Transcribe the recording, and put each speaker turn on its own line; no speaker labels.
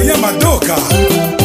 Kayama Doka.